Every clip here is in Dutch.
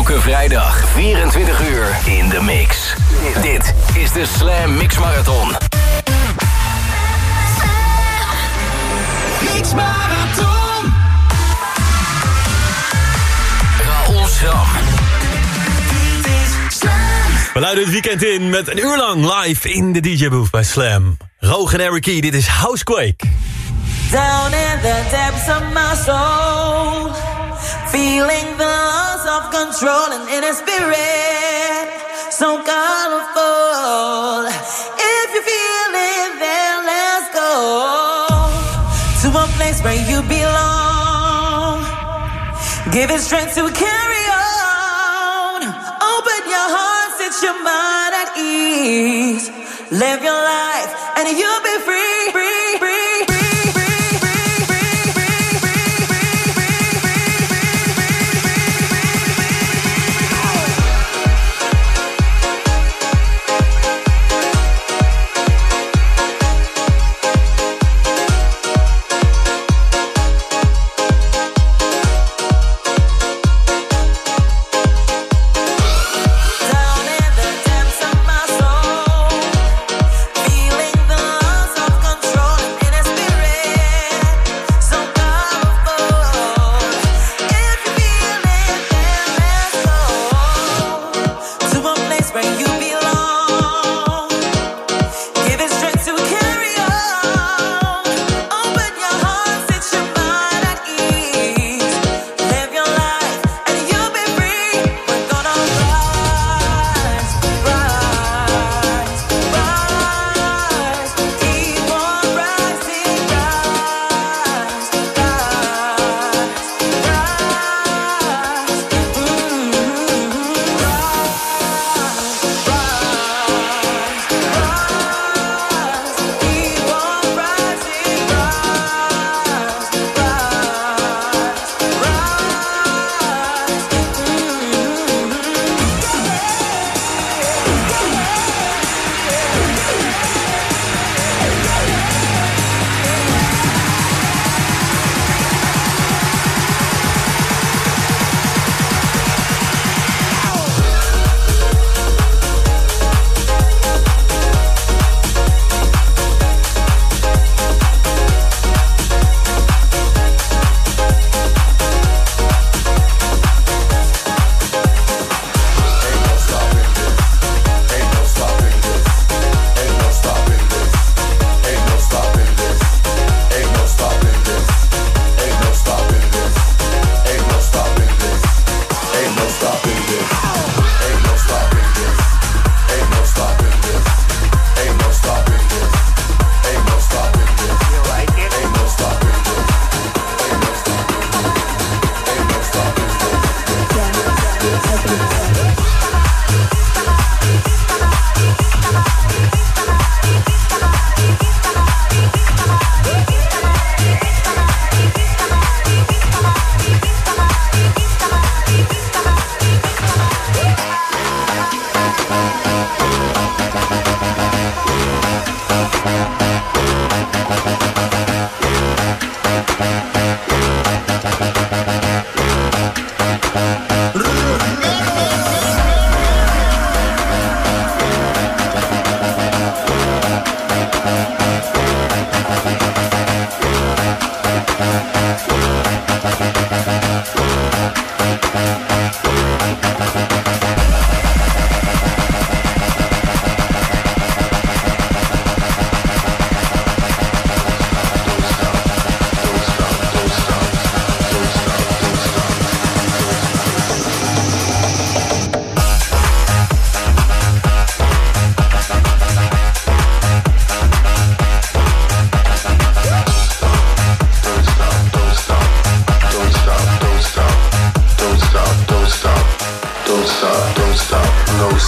Elke vrijdag 24 uur in de mix. Dit is de Slam Mix Marathon. Mix Marathon. Raoul Schram. We luiden het weekend in met een uur lang live in de DJ-booth bij Slam. Roog en Eric Key, dit is Housequake. Down in the depths of my soul Feeling the loss of control and inner spirit. So colorful If you feel it, then let's go To a place where you belong. Give it strength to carry on. Open your heart, set your mind at ease. Live your life and you'll be free, free, free, free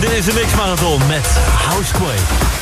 Dit is de Mix Marathon met Housequake.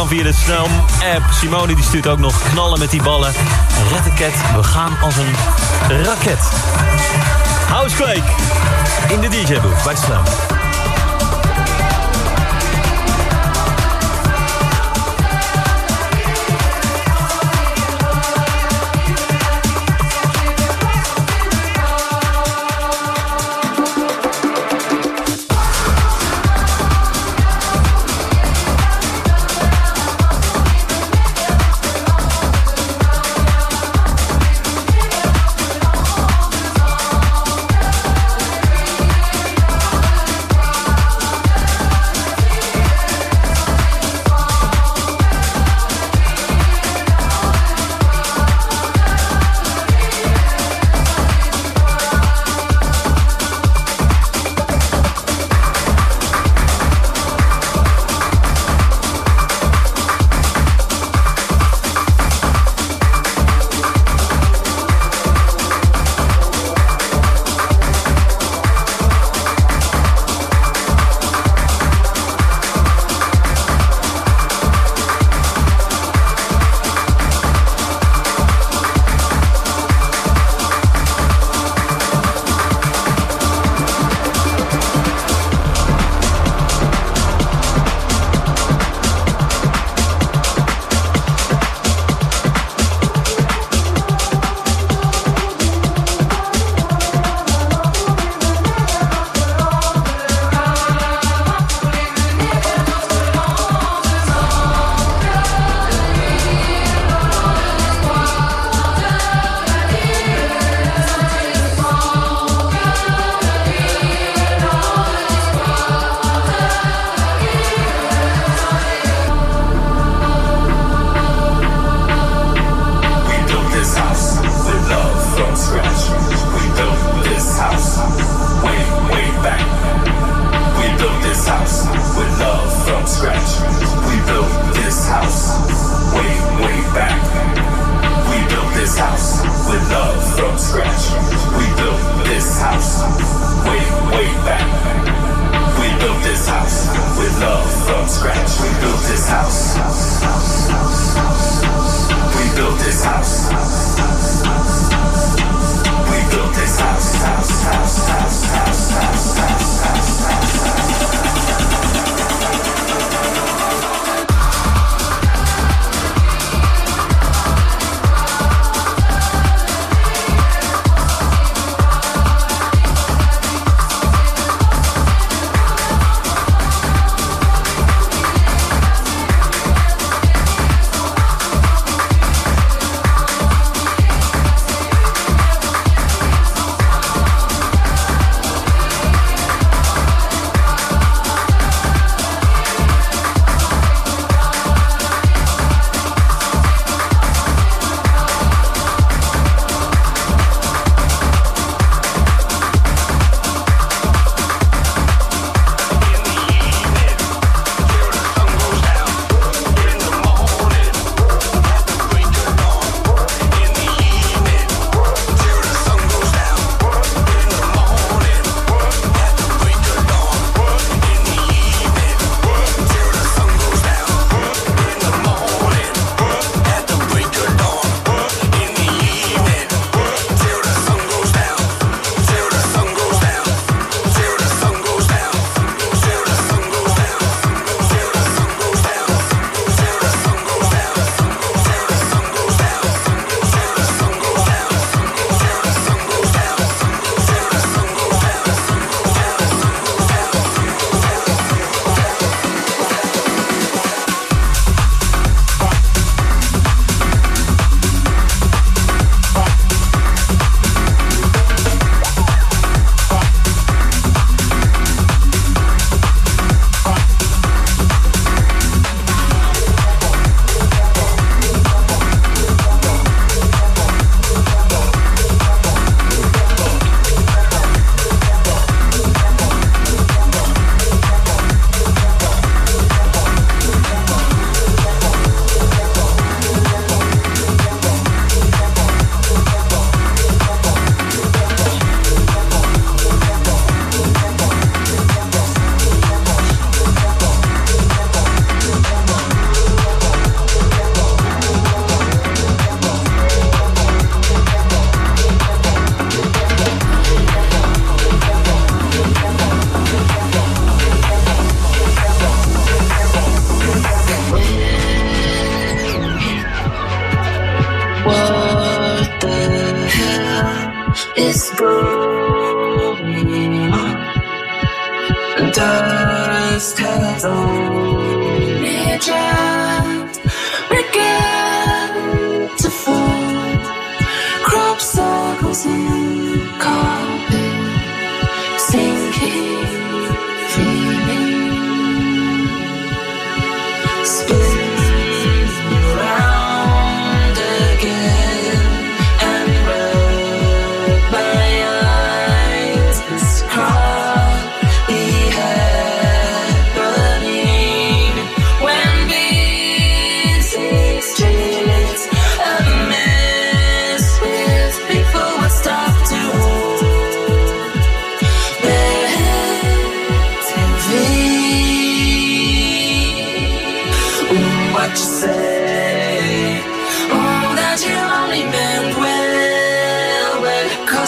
kan via de Snel-app. Simone die stuurt ook nog knallen met die ballen. Red we gaan als een raket. Housequake in de DJ-boek bij Snel.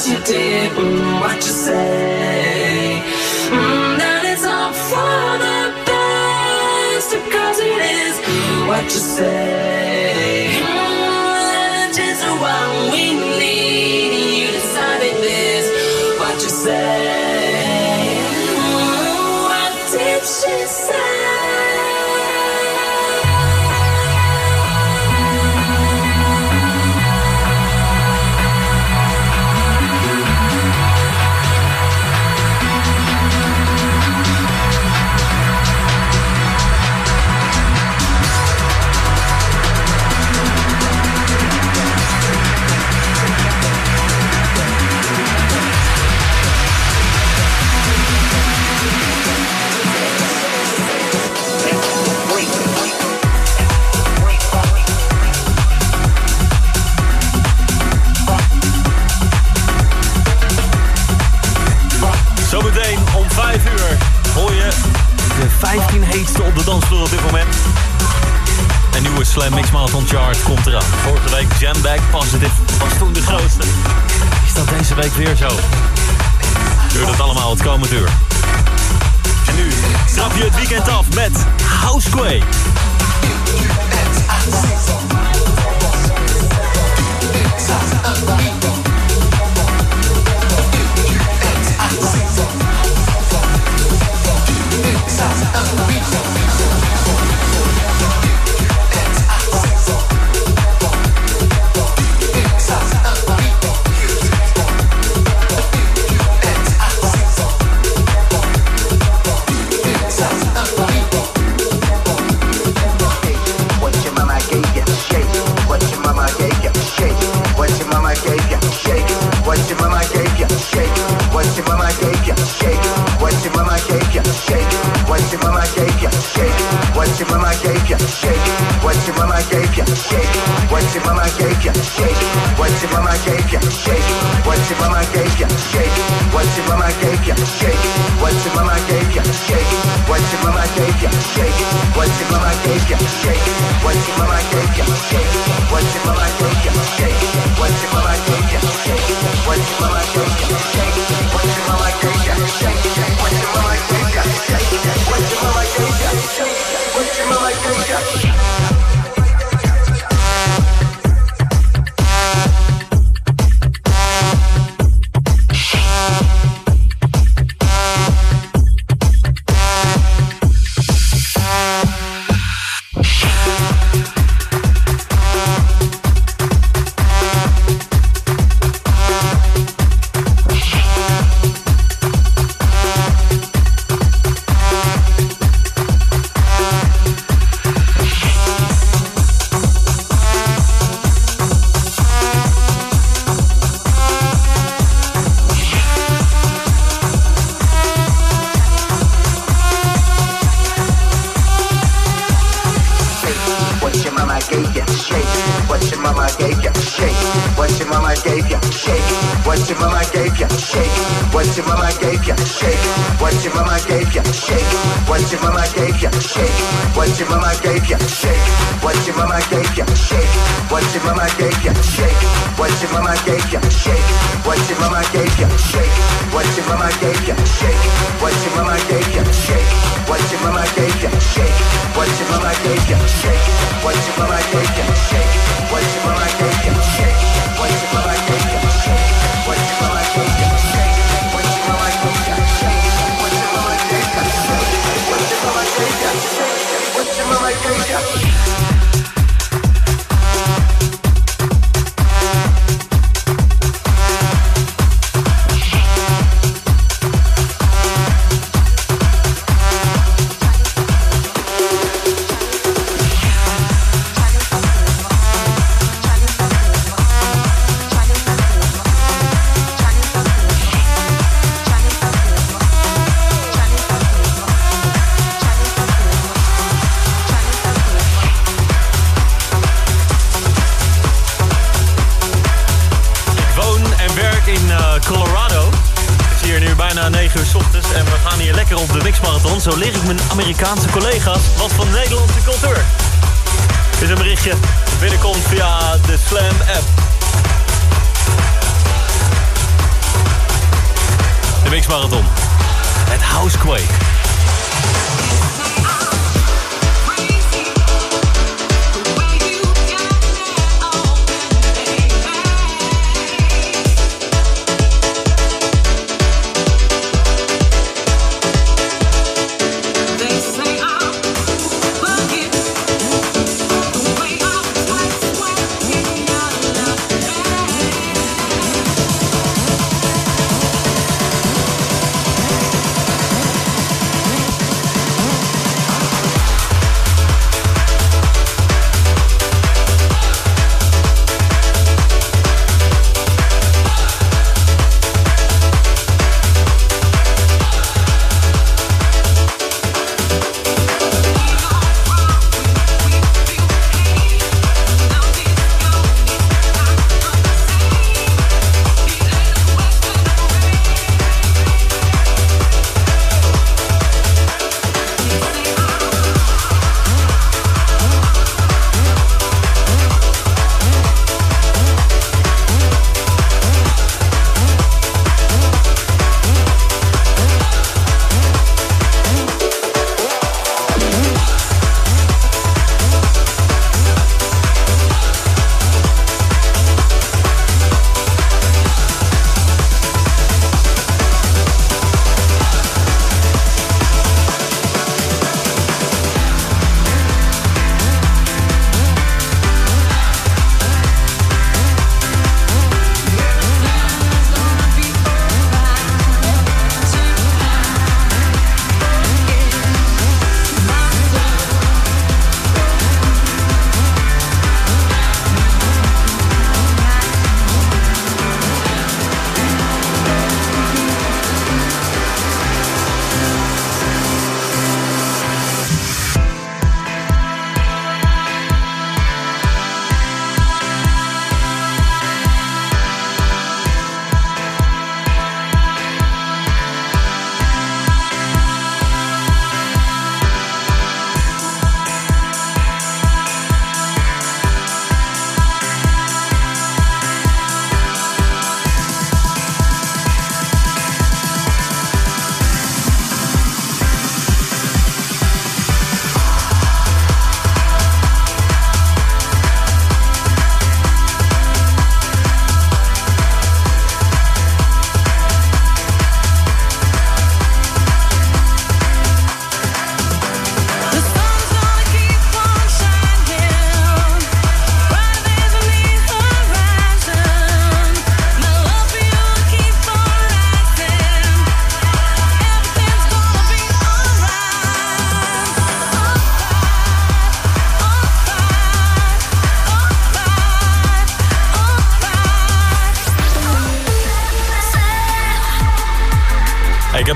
what you did, mm, what you say. Mm, that it's all for the best because it is what you say. dansvloer op dit moment. Een nieuwe Slam Mix Marathon Chart komt eraan. Vorige week Jambag Positive was toen de grootste. Is dat deze week weer zo? Duurt dat allemaal het komende uur. En nu trap je het weekend af met House Quay. Zo leer ik mijn Amerikaanse collega's wat van Nederlandse cultuur. Dit is een berichtje binnenkomt via de Slam app. De Mixmarathon. Het Housequake.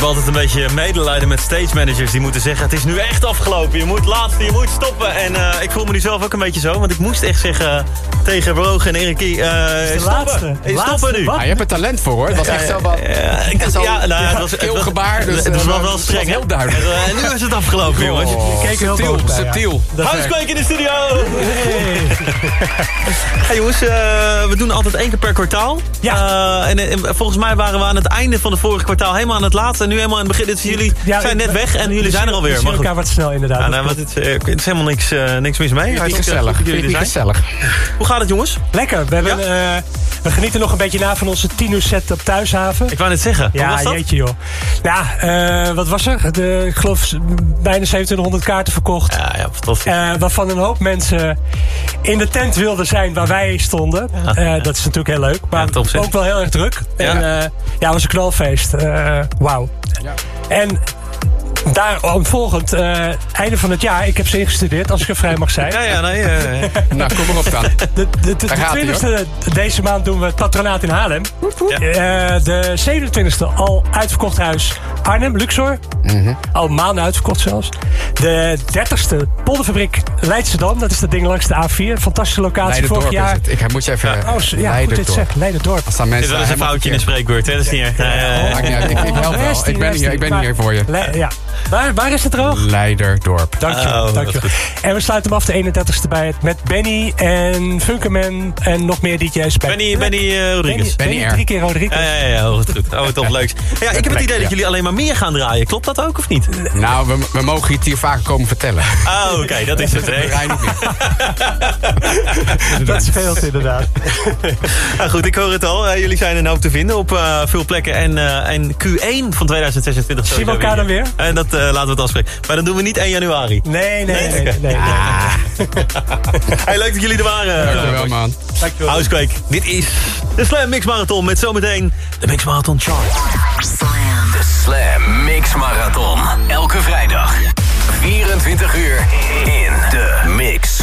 Altijd een beetje medelijden met stage managers die moeten zeggen... het is nu echt afgelopen, je moet laatste, je moet stoppen. En eh, ik voel me nu zelf ook een beetje zo, want ik moest echt zeggen tegen Broog en Erikie... eh stoppen, laatste. Laatste, stoppen nu. Ah, je hebt er talent voor hoor. Het was echt zo wat... Ja, ik, nou, ja, het was ja, het was- keelgebaar, dus, het was eh, wel, wel het streng, was heel duidelijk. En, en nu is het afgelopen, jongens. Keek er heel subtiel, subtiel. Housequake in de studio! Hey jongens, we doen altijd één keer per kwartaal. Ja. Eh, en, en volgens mij waren we aan het einde van het vorige kwartaal helemaal aan het laatste. En nu helemaal aan het begin. Dus jullie Ja, zijn net we- weg en jullie we zijn er alweer. We zien Maar elkaar wat snel inderdaad. Ja, nou, het, eh, er is helemaal niks, eh, niks mis mee. Hartstikke gezellig. goed jullie zijn. gezellig. Hoe gaat het jongens? Lekker. We, hebben, eh, we genieten nog een beetje na van onze 10 uur set op Thuishaven. Ik wou net zeggen. Ja, was dat? jeetje joh. Ja, eh, wat was er? De, ik geloof bijna 2700 kaarten verkocht. Ja, ja. Eh, waarvan een hoop mensen in de tent wilden zijn waar wij stonden. Eh, dat is natuurlijk heel leuk. Maar Ja, top, zeg. ook wel heel erg druk. Ja. En eh, ja, het was een knalfeest. Eh, Wauw. En Daar volgend, einde van het jaar, ik heb ze ingestudeerd, als ik er vrij mag zijn. Ja, ja, nee. eh, Nou, kom maar op dan. De, de, de, de Daar gaat hij, 20e deze maand doen we het patronaat in Haarlem. Eh, de 27e al uitverkocht huis Arnhem, Luxor. Mhm. Al maanden uitverkocht zelfs. De 30e Polderfabriek Leidschendam. Dat is dat ding langs de A4. Fantastische locatie vorig Leiderdorp is jaar. Ik moet je even... Oh, zo- ja, goed dit Leiderdorp. zeg. Leiderdorp. Als Er mensen is wel eens een foutje in een verkeerd- spreekwoord, hè? Dat is niet echt. uit, ik, ik help wel. Ik ben hier, ik ben hier voor je. Le- ja. waar, waar is het droog? Leiderdorp. Dankjewel. Oh, dankjewel. En we sluiten hem af de 31ste bij het met Benny en Funkerman en nog meer DJ's. Bij Benny, Benny eh, Rodriguez. Benny Benny R. drie keer Rodriguez. Ja, ja, ja, oh, goed, goed. Oh, toch leuk. Ja, ik heb het idee dat jullie alleen maar meer gaan draaien. Klopt dat ook of niet? Nou, we, we mogen het hier vaker komen vertellen. Oh, oké, dat is het. Hè? rijden niet meer. Dat scheelt inderdaad. Nou goed, ik hoor het al. Eh, jullie zijn een hoop te vinden op eh, veel plekken. En, eh, en Q1 van 2026 Zien we sowieso elkaar dan weer? En dat eh, laten we het afspreken. Maar dan doen we niet 1 januari. Nee, nee, nee. nee, nee, nee. Hey, leuk dat jullie er waren. Dankjewel, man. Dankjewel. Housequake, dit is de Slam Mix Marathon met zometeen de Mix Marathon Chart. De Slam Mix Marathon. Elke vrijdag. 24 uur in de mix.